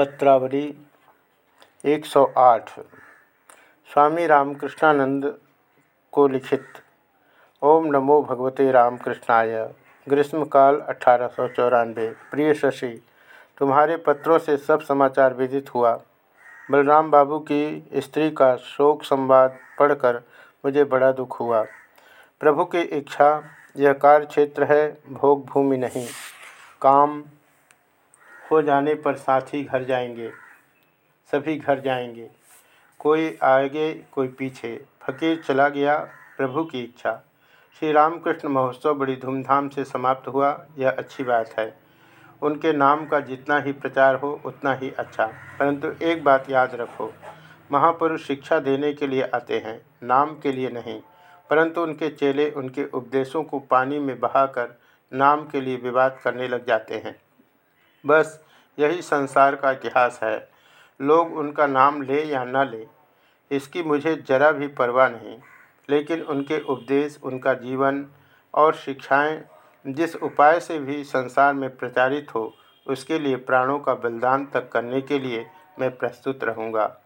पत्रावली 108 स्वामी रामकृष्णानंद को लिखित, ओम नमो भगवते रामकृष्णाय। ग्रीष्मकाल अठारह सौ चौरानवे। प्रिय शशि, तुम्हारे पत्रों से सब समाचार विदित हुआ। बलराम बाबू की स्त्री का शोक संवाद पढ़कर मुझे बड़ा दुख हुआ। प्रभु की इच्छा, यह कार्य क्षेत्र है, भोग भूमि नहीं। काम हो जाने पर साथी घर जाएँगे। सभी घर जाएँगे। कोई आगे, कोई पीछे। फकीर चला गया प्रभु की इच्छा। श्री रामकृष्ण महोत्सव बड़ी धूमधाम से समाप्त हुआ। यह अच्छी बात है। उनके नाम का जितना ही प्रचार हो, उतना ही अच्छा। परंतु एक बात याद रखो, महापुरुष शिक्षा देने के लिए आते हैं, नाम के लिए नहीं। परंतु उनके चेले उनके उपदेशों को पानी में बहाकर नाम के लिए विवाद करने लग जाते हैं। बस यही संसार का इतिहास है। लोग उनका नाम ले या न ले, इसकी मुझे जरा भी परवाह नहीं। लेकिन उनके उपदेश, उनका जीवन और शिक्षाएँ, जिस उपाय से भी संसार में प्रचारित हो, उसके लिए प्राणों का बलिदान तक करने के लिए मैं प्रस्तुत रहूँगा।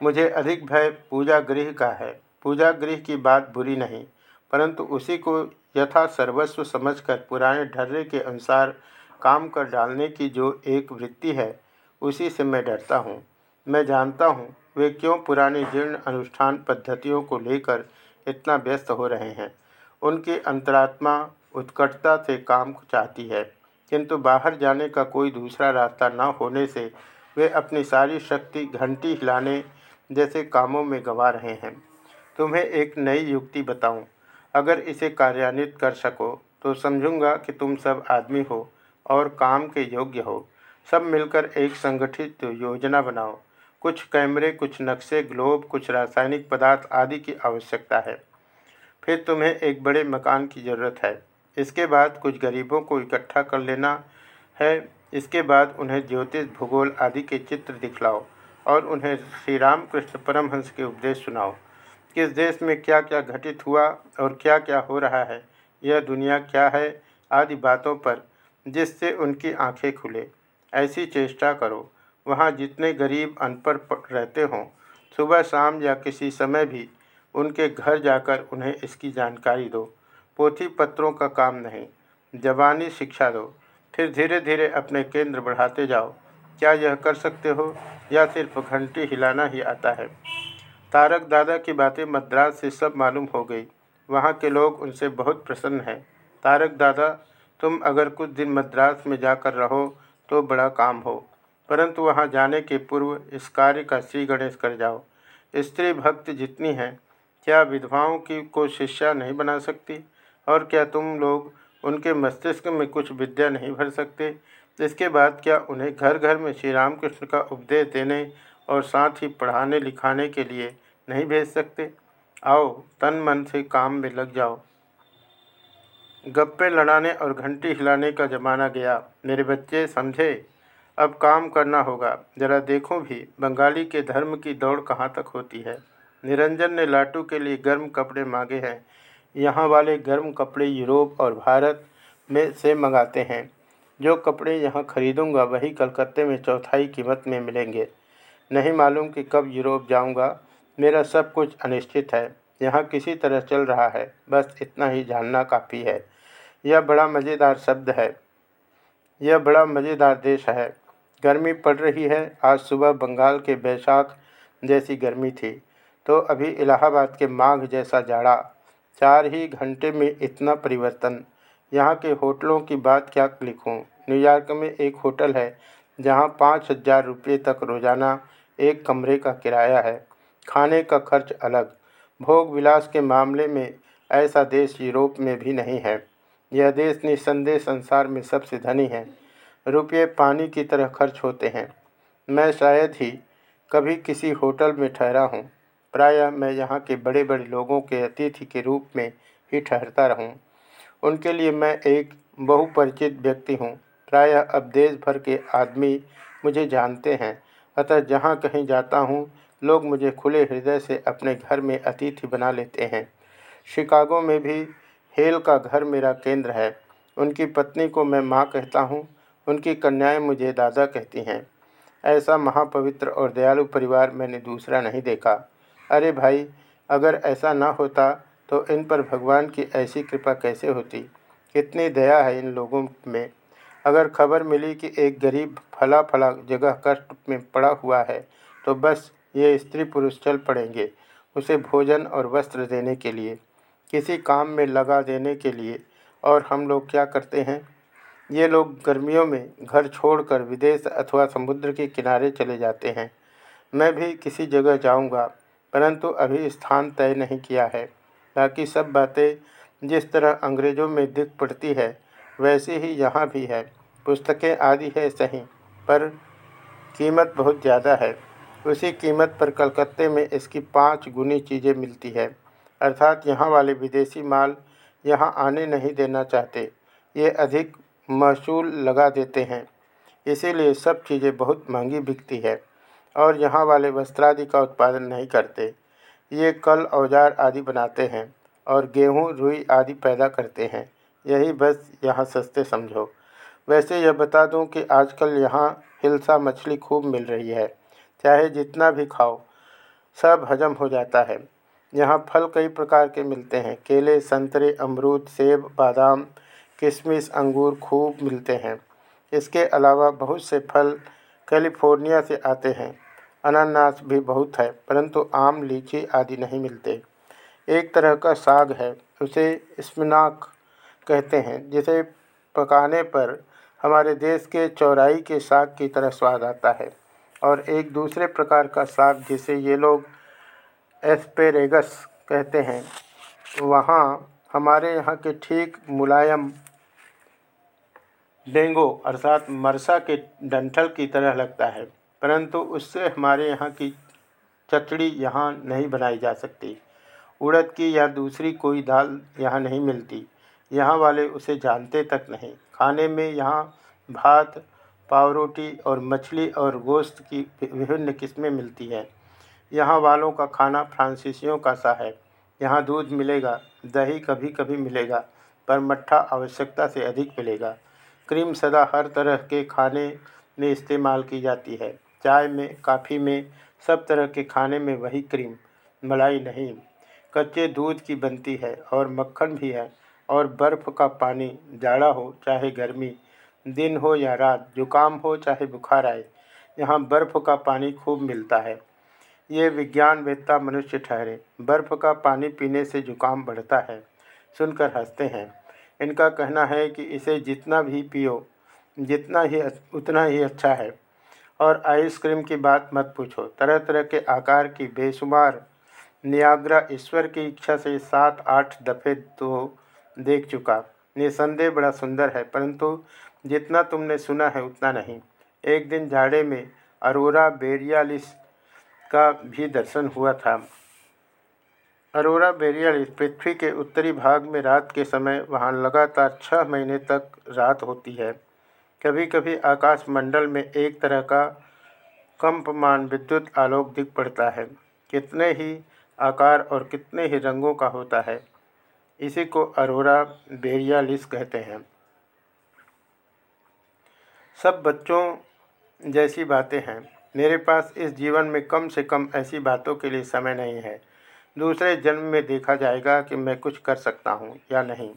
मुझे अधिक भय पूजा गृह का है। पूजा गृह की बात बुरी नहीं, परंतु उसी को यथा सर्वस्व समझकर पुराने ढर्रे के अनुसार काम कर डालने की जो एक वृत्ति है, उसी से मैं डरता हूँ। मैं जानता हूँ वे क्यों पुरानी जीर्ण अनुष्ठान पद्धतियों को लेकर इतना व्यस्त हो रहे हैं। उनकी अंतरात्मा उत्कटता से काम चाहती है, किंतु बाहर जाने का कोई दूसरा रास्ता न होने से वे अपनी सारी शक्ति घंटी हिलाने जैसे कामों में गंवा रहे हैं। तुम्हें एक नई युक्ति बताऊँ। अगर इसे कार्यान्वित कर सको तो समझूँगा कि तुम सब आदमी हो। और काम के योग्य हो। सब मिलकर एक संगठित योजना बनाओ। कुछ कैमरे, कुछ नक्शे, ग्लोब, कुछ रासायनिक पदार्थ आदि की आवश्यकता है। फिर तुम्हें एक बड़े मकान की ज़रूरत है। इसके बाद कुछ गरीबों को इकट्ठा कर लेना है। इसके बाद उन्हें ज्योतिष, भूगोल आदि के चित्र दिखलाओ और उन्हें श्री रामकृष्ण परमहंस के उपदेश सुनाओ। किस देश में क्या क्या घटित हुआ और क्या क्या हो रहा है? यह दुनिया क्या है? आदि बातों पर जिससे उनकी आँखें खुले। ऐसी चेष्टा करो। वहाँ जितने गरीब अनपढ़ रहते हों, सुबह शाम या किसी समय भी उनके घर जाकर उन्हें इसकी जानकारी दो। पोथी पत्रों का काम नहीं जबानी शिक्षा दो। फिर धीरे धीरे अपने केंद्र बढ़ाते जाओ। क्या यह कर सकते हो? या सिर्फ़ घंटी हिलाना ही आता है? तारक दादा की बातें मद्रास से सब मालूम हो गई। वहाँ के लोग उनसे बहुत प्रसन्न हैं। तारक दादा तुम अगर कुछ दिन मद्रास में जाकर रहो तो बड़ा काम हो, परंतु वहाँ जाने के पूर्व इस कार्य का श्री गणेश कर जाओ। स्त्री भक्त जितनी हैं, क्या विधवाओं की को शिष्या नहीं बना सकती? और क्या तुम लोग उनके मस्तिष्क में कुछ विद्या नहीं भर सकते? इसके बाद क्या उन्हें घर घर में श्री रामकृष्ण का उपदेश देने और साथ ही पढ़ाने लिखाने के लिए नहीं भेज सकते? आओ तन मन से काम में लग जाओ। गप्पे लड़ाने और घंटी हिलाने का ज़माना गया। मेरे बच्चे समझे, अब काम करना होगा। ज़रा देखो भी, बंगाली के धर्म की दौड़ कहाँ तक होती है? निरंजन ने लाटू के लिए गर्म कपड़े मांगे हैं। यहाँ वाले गर्म कपड़े यूरोप और भारत में से मंगाते हैं। जो कपड़े यहाँ खरीदूँगा, वही कलकत्ते में चौथाई कीमत में मिलेंगे। नहीं मालूम कि कब यूरोप जाऊँगा। मेरा सब कुछ अनिश्चित है। यहाँ किसी तरह चल रहा है। बस इतना ही जानना काफ़ी है। यह बड़ा मज़ेदार शब्द है। यह बड़ा मज़ेदार देश है। गर्मी पड़ रही है। आज सुबह बंगाल के बैसाख जैसी गर्मी थी। तो अभी इलाहाबाद के माघ जैसा जाड़ा। चार ही घंटे में इतना परिवर्तन। यहाँ के होटलों की बात क्या लिखूँ? न्यूयॉर्क में एक होटल है, जहाँ पाँच हज़ार रुपये तक रोज़ाना एक कमरे का किराया है। खाने का खर्च अलग। भोग विलास के मामले में ऐसा देश यूरोप में भी नहीं है। यह देश निस्संदेह संसार में सबसे धनी है। रुपये पानी की तरह खर्च होते हैं। मैं शायद ही कभी किसी होटल में ठहरा हूँ। प्रायः मैं यहाँ के बड़े बड़े लोगों के अतिथि के रूप में ही ठहरता रहूँ। उनके लिए मैं एक बहुपरिचित व्यक्ति हूँ। प्रायः अब देश भर के आदमी मुझे जानते हैं। अतः जहाँ कहीं जाता हूँ, लोग मुझे खुले हृदय से अपने घर में अतिथि बना लेते हैं। शिकागो में भी हेल का घर मेरा केंद्र है। उनकी पत्नी को मैं माँ कहता हूँ। उनकी कन्याएँ मुझे दादा कहती हैं। ऐसा महापवित्र और दयालु परिवार मैंने दूसरा नहीं देखा। अरे भाई, अगर ऐसा ना होता तो इन पर भगवान की ऐसी कृपा कैसे होती? कितनी दया है इन लोगों में। अगर खबर मिली कि एक गरीब फला फला जगह कष्ट में पड़ा हुआ है तो बस ये स्त्री पुरुष चल पड़ेंगे, उसे भोजन और वस्त्र देने के लिए। किसी काम में लगा देने के लिए। और हम लोग क्या करते हैं? ये लोग गर्मियों में घर छोड़कर विदेश अथवा समुद्र के किनारे चले जाते हैं। मैं भी किसी जगह जाऊँगा, परंतु अभी स्थान तय नहीं किया है। ताकि सब बातें जिस तरह अंग्रेज़ों में दिख पड़ती है, वैसे ही यहाँ भी है। पुस्तकें आदि है सही, पर कीमत बहुत ज़्यादा है। उसी कीमत पर कलकत्ते में इसकी पाँच गुनी चीज़ें मिलती है। अर्थात यहाँ वाले विदेशी माल यहाँ आने नहीं देना चाहते। ये अधिक महसूल लगा देते हैं। इसीलिए सब चीज़ें बहुत महँगी बिकती है और यहाँ वाले वस्त्रादि का उत्पादन नहीं करते। ये कल औज़ार आदि बनाते हैं और गेहूँ, रुई आदि पैदा करते हैं। यही बस यहाँ सस्ते समझो। वैसे यह बता दूँ कि आजकल यहाँ हिलसा मछली खूब मिल रही है। चाहे जितना भी खाओ, सब हजम हो जाता है। यहाँ फल कई प्रकार के मिलते हैं। केले, संतरे, अमरूद, सेब, बादाम, किशमिश, अंगूर खूब मिलते हैं। इसके अलावा बहुत से फल कैलिफ़ोर्निया से आते हैं। अनानास भी बहुत है, परंतु आम, लीची आदि नहीं मिलते। एक तरह का साग है, उसे स्मिनाक कहते हैं, जिसे पकाने पर हमारे देश के चौराई के साग की तरह स्वाद आता है। और एक दूसरे प्रकार का साग, जिसे ये लोग एस्पेरेगस कहते हैं। वहाँ हमारे यहाँ के ठीक मुलायम डेंगो अर्थात मरसा के डंठल की तरह लगता है, परंतु उससे हमारे यहाँ की चचड़ी यहाँ नहीं बनाई जा सकती। उड़द की या दूसरी कोई दाल यहाँ नहीं मिलती। यहाँ वाले उसे जानते तक नहीं। खाने में यहाँ भात पाव रोटी और मछली और गोश्त की विभिन्न किस्में मिलती हैं। यहाँ वालों का खाना फ्रांसीसियों का सा है। यहाँ दूध मिलेगा, दही कभी कभी मिलेगा, पर मट्ठा आवश्यकता से अधिक मिलेगा। क्रीम सदा हर तरह के खाने में इस्तेमाल की जाती है। चाय में, काफ़ी में, सब तरह के खाने में वही क्रीम, मलाई नहीं। कच्चे दूध की बनती है और मक्खन भी है, और बर्फ़ का पानी जाड़ा हो चाहे गर्मी, दिन हो या रात, जुकाम हो चाहे बुखार आए, यहाँ बर्फ़ का पानी खूब मिलता है। ये विज्ञान वेत्ता मनुष्य ठहरे। बर्फ़ का पानी पीने से जुकाम बढ़ता है, सुनकर हँसते हैं। इनका कहना है कि इसे जितना भी पियो, जितना ही उतना ही अच्छा है। और आइसक्रीम की बात मत पूछो। तरह तरह के आकार की बेशुमार नियाग्रा ईश्वर की इच्छा से सात, आठ दफ़े तो देख चुका। निसंदेह बड़ा सुंदर है, परंतु जितना तुमने सुना है उतना नहीं। एक दिन झाड़े में अरोरा बेरियालिस का भी दर्शन हुआ था। अरोरा बेरियालिस पृथ्वी के उत्तरी भाग में रात के समय वहाँ लगातार छः महीने तक रात होती है। कभी कभी आकाश मंडल में एक तरह का कंपमान विद्युत आलोक दिख पड़ता है। कितने ही आकार और कितने ही रंगों का होता है। इसी को अरोरा बेरियालिस कहते हैं। सब बच्चों जैसी बातें हैं। मेरे पास इस जीवन में कम से कम ऐसी बातों के लिए समय नहीं है। दूसरे जन्म में देखा जाएगा कि मैं कुछ कर सकता हूँ या नहीं।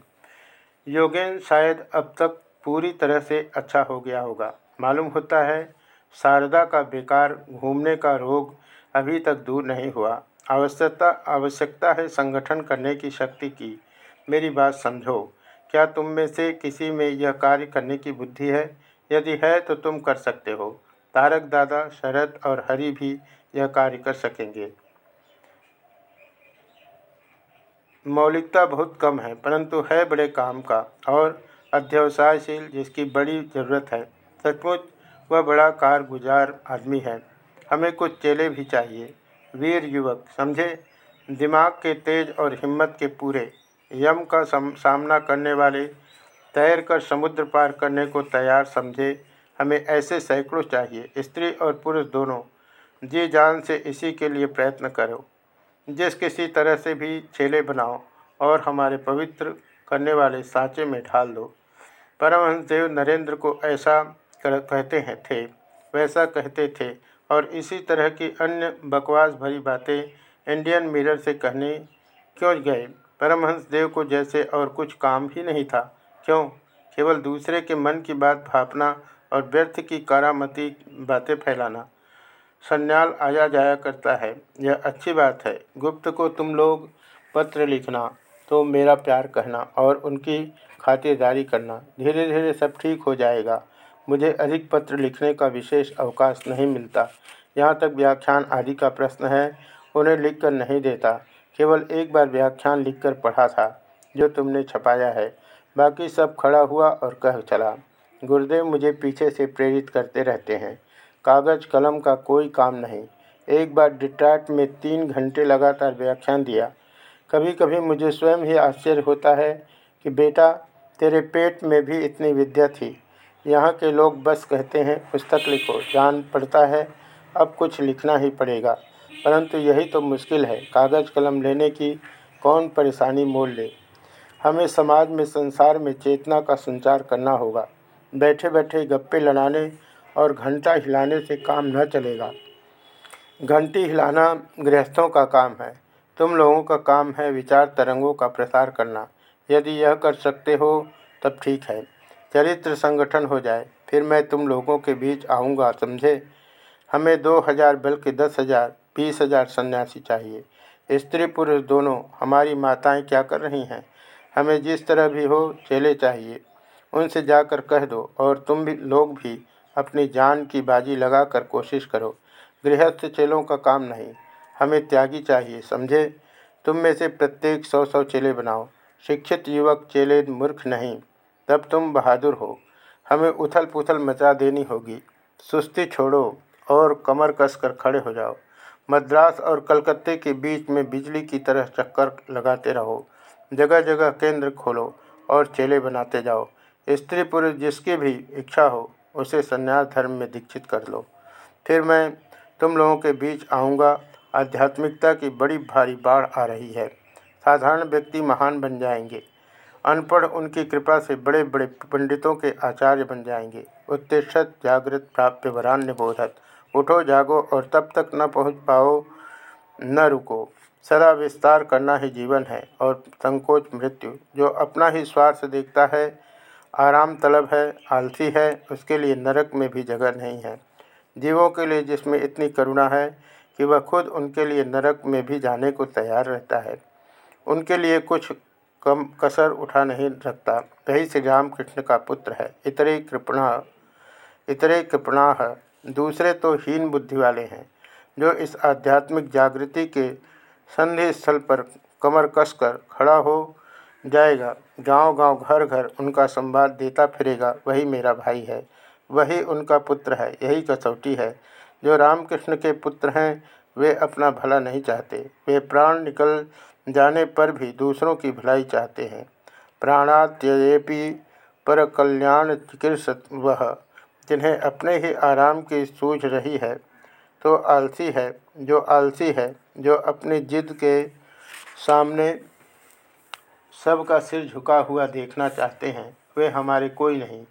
योगेन शायद अब तक पूरी तरह से अच्छा हो गया होगा। मालूम होता है, शारदा का बेकार घूमने का रोग अभी तक दूर नहीं हुआ। आवश्यकता आवश्यकता है संगठन करने की शक्ति की। मेरी बात समझो। क्या तुम में से किसी में यह कार्य करने की बुद्धि है? यदि है तो तुम कर सकते हो। तारक दादा, शरद और हरि भी यह कार्य कर सकेंगे। मौलिकता बहुत कम है, परंतु है बड़े काम का और अध्यवसायशील, जिसकी बड़ी ज़रूरत है। सचमुच, वह बड़ा कारगुजार आदमी है। हमें कुछ चेले भी चाहिए। वीर युवक, समझे? दिमाग के तेज और हिम्मत के पूरे। यम का सामना करने वाले तैर कर समुद्र पार करने को तैयार, समझे? हमें ऐसे सैकड़ों चाहिए, स्त्री और पुरुष दोनों। जी जान से इसी के लिए प्रयत्न करो। जिस किसी तरह से भी छेले बनाओ और हमारे पवित्र करने वाले सांचे में ढाल दो। परमहंस देव नरेंद्र को ऐसा कर, कहते हैं, थे, वैसा कहते थे। और इसी तरह की अन्य बकवास भरी बातें इंडियन मिरर से कहने क्यों गए? परमहंस देव को जैसे और कुछ काम ही नहीं था। क्यों? केवल दूसरे के मन की बात भापना और व्यर्थ की कारामती बातें फैलाना। सन्याल आया जाया करता है। यह अच्छी बात है। गुप्त को तुम लोग पत्र लिखना तो मेरा प्यार कहना और उनकी खातिरदारी करना। धीरे धीरे सब ठीक हो जाएगा। मुझे अधिक पत्र लिखने का विशेष अवकाश नहीं मिलता। यहाँ तक व्याख्यान आदि का प्रश्न है, उन्हें लिखकर नहीं देता। केवल एक बार व्याख्यान लिखकर पढ़ा था, जो तुमने छपाया है। बाकी सब खड़ा हुआ और कह चला गुरुदेव मुझे पीछे से प्रेरित करते रहते हैं। कागज़, कलम का कोई काम नहीं। एक बार डिट्रैक्ट में तीन घंटे लगातार व्याख्यान दिया। कभी कभी मुझे स्वयं ही आश्चर्य होता है कि बेटा, तेरे पेट में भी इतनी विद्या थी। यहाँ के लोग बस कहते हैं, पुस्तक लिखो, जान पड़ता है, अब कुछ लिखना ही पड़ेगा। परंतु यही तो मुश्किल है। कागज़, कलम लेने की कौन परेशानी मोल ले? हमें समाज में, संसार में चेतना का संचार करना होगा। बैठे बैठे गप्पे लड़ाने और घंटा हिलाने से काम न चलेगा। घंटी हिलाना गृहस्थों का काम है। तुम लोगों का काम है विचार तरंगों का प्रसार करना। यदि यह कर सकते हो, तब ठीक है। चरित्र संगठन हो जाए। फिर मैं तुम लोगों के बीच आऊँगा, समझे? हमें दो हज़ार बल्कि दस हज़ार, बीस हज़ार सन्यासी चाहिए। स्त्री पुरुष दोनों, हमारी माताएँ क्या कर रही हैं? हमें जिस तरह भी हो, चेले चाहिए। उनसे जाकर कह दो और तुम भी, लोग भी अपनी जान की बाजी लगाकर कोशिश करो। गृहस्थ चेलों का काम नहीं, हमें त्यागी चाहिए, समझे? तुम में से प्रत्येक सौ सौ चेले बनाओ। शिक्षित युवक चेले मूर्ख नहीं, तब तुम बहादुर हो। हमें उथल पुथल मचा देनी होगी। सुस्ती छोड़ो और कमर कसकर खड़े हो जाओ। मद्रास और कलकत्ते के बीच में बिजली की तरह चक्कर लगाते रहो। जगह जगह केंद्र खोलो और चेले बनाते जाओ। स्त्री पुरुष जिसकी भी इच्छा हो, उसे संन्यास धर्म में दीक्षित कर लो। फिर मैं तुम लोगों के बीच आऊँगा। आध्यात्मिकता की बड़ी भारी बाढ़ आ रही है। साधारण व्यक्ति महान बन जाएँगे। अनपढ़ उनकी कृपा से बड़े बड़े पंडितों के आचार्य बन जाएँगे। उत्तिष्ठत जागृत प्राप्य वरान्य बोधत उठो, जागो और तब तक न पहुँच पाओ, न रुको। सदा विस्तार करना ही जीवन है और संकोच मृत्यु, जो अपना ही स्वार्थ देखता है आराम तलब है, आलसी है, उसके लिए नरक में भी जगह नहीं है। जीवों के लिए जिसमें इतनी करुणा है कि वह खुद उनके लिए नरक में भी जाने को तैयार रहता है। उनके लिए कुछ कम कसर उठा नहीं रखता। वही श्री राम कृष्ण का पुत्र है। इतरे कृपणा इतरे कृपणा दूसरे तो हीन बुद्धि वाले हैं, जो इस आध्यात्मिक जागृति के संधि स्थल पर कमर कसकर खड़ा हो जाएगा। गाँव गाँव घर घर उनका संवाद देता फिरेगा, वही मेरा भाई है। वही उनका पुत्र है, यही कसौटी है। जो रामकृष्ण के पुत्र हैं, वे अपना भला नहीं चाहते। वे प्राण निकल जाने पर भी दूसरों की भलाई चाहते हैं। प्राणात्यपि पर कल्याण चिकित्सक वह, जिन्हें अपने ही आराम की सूझ रही है। तो आलसी है, जो आलसी है, जो अपनी जिद के सामने सबका सिर झुका हुआ देखना चाहते हैं, वे हमारे कोई नहीं।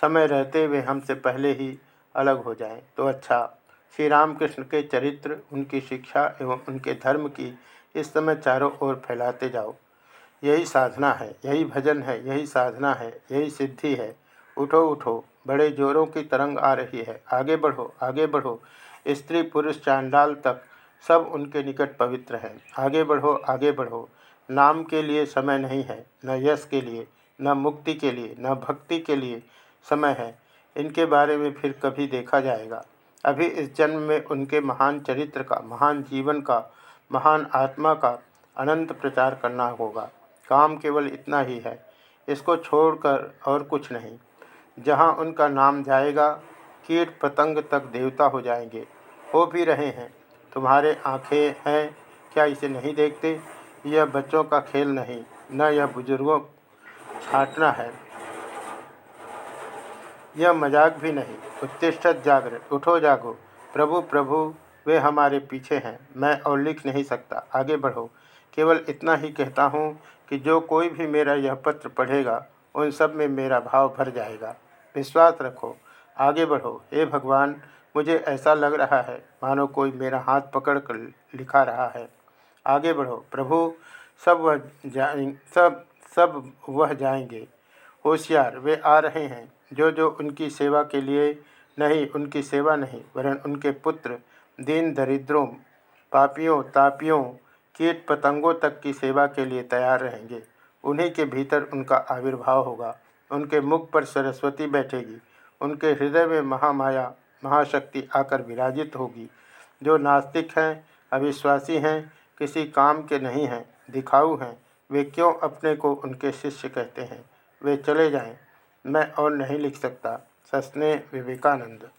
समय रहते वे हमसे पहले ही अलग हो जाएँ। तो अच्छा श्री रामकृष्ण के चरित्र, उनकी शिक्षा एवं उनके धर्म की इस समय चारों ओर फैलाते जाओ। यही साधना है, यही भजन है, यही साधना है, यही सिद्धि है। उठो उठो, बड़े जोरों की तरंग आ रही है। आगे बढ़ो आगे बढ़ो। स्त्री पुरुष चांडाल तक सब उनके निकट पवित्र हैं। आगे बढ़ो आगे बढ़ो। नाम के लिए समय नहीं है, न यश के लिए, न मुक्ति के लिए, न भक्ति के लिए समय है। इनके बारे में फिर कभी देखा जाएगा। अभी इस जन्म में उनके महान चरित्र का, महान जीवन का, महान आत्मा का अनंत प्रचार करना होगा। काम केवल इतना ही है, इसको छोड़कर और कुछ नहीं। जहाँ उनका नाम जाएगा, कीट पतंग तक देवता हो जाएँगे। हो भी रहे हैं। तुम्हारे आँखें हैं, क्या इसे नहीं देखते? यह बच्चों का खेल नहीं, न यह बुज़ुर्गों छाटना है। यह मज़ाक भी नहीं, उत्तिष्ठत जागृत, उठो जागो, प्रभु प्रभु, वे हमारे पीछे हैं, मैं और लिख नहीं सकता, आगे बढ़ो। केवल इतना ही कहता हूँ कि जो कोई भी मेरा यह पत्र पढ़ेगा, उन सब में मेरा भाव भर जाएगा। विश्वास रखो, आगे बढ़ो। हे भगवान, मुझे ऐसा लग रहा है, मानो कोई मेरा हाथ पकड़ कर लिखा रहा है। आगे बढ़ो। प्रभु, सब वह जाए, सब सब वह जाएँगे। होशियार, वे आ रहे हैं। जो जो उनकी सेवा के लिए नहीं, उनकी सेवा नहीं, वरन उनके पुत्र, दीन दरिद्रों, पापियों, तापियों, कीट पतंगों तक की सेवा के लिए तैयार रहेंगे। उन्हीं के भीतर उनका आविर्भाव होगा। उनके मुख पर सरस्वती बैठेगी। उनके हृदय में महामाया, महाशक्ति आकर विराजित होगी। जो नास्तिक हैं, अविश्वासी हैं किसी काम के नहीं हैं, दिखाऊ हैं। वे क्यों अपने को उनके शिष्य कहते हैं? वे चले जाएँ। मैं और नहीं लिख सकता सस्ने विवेकानंद।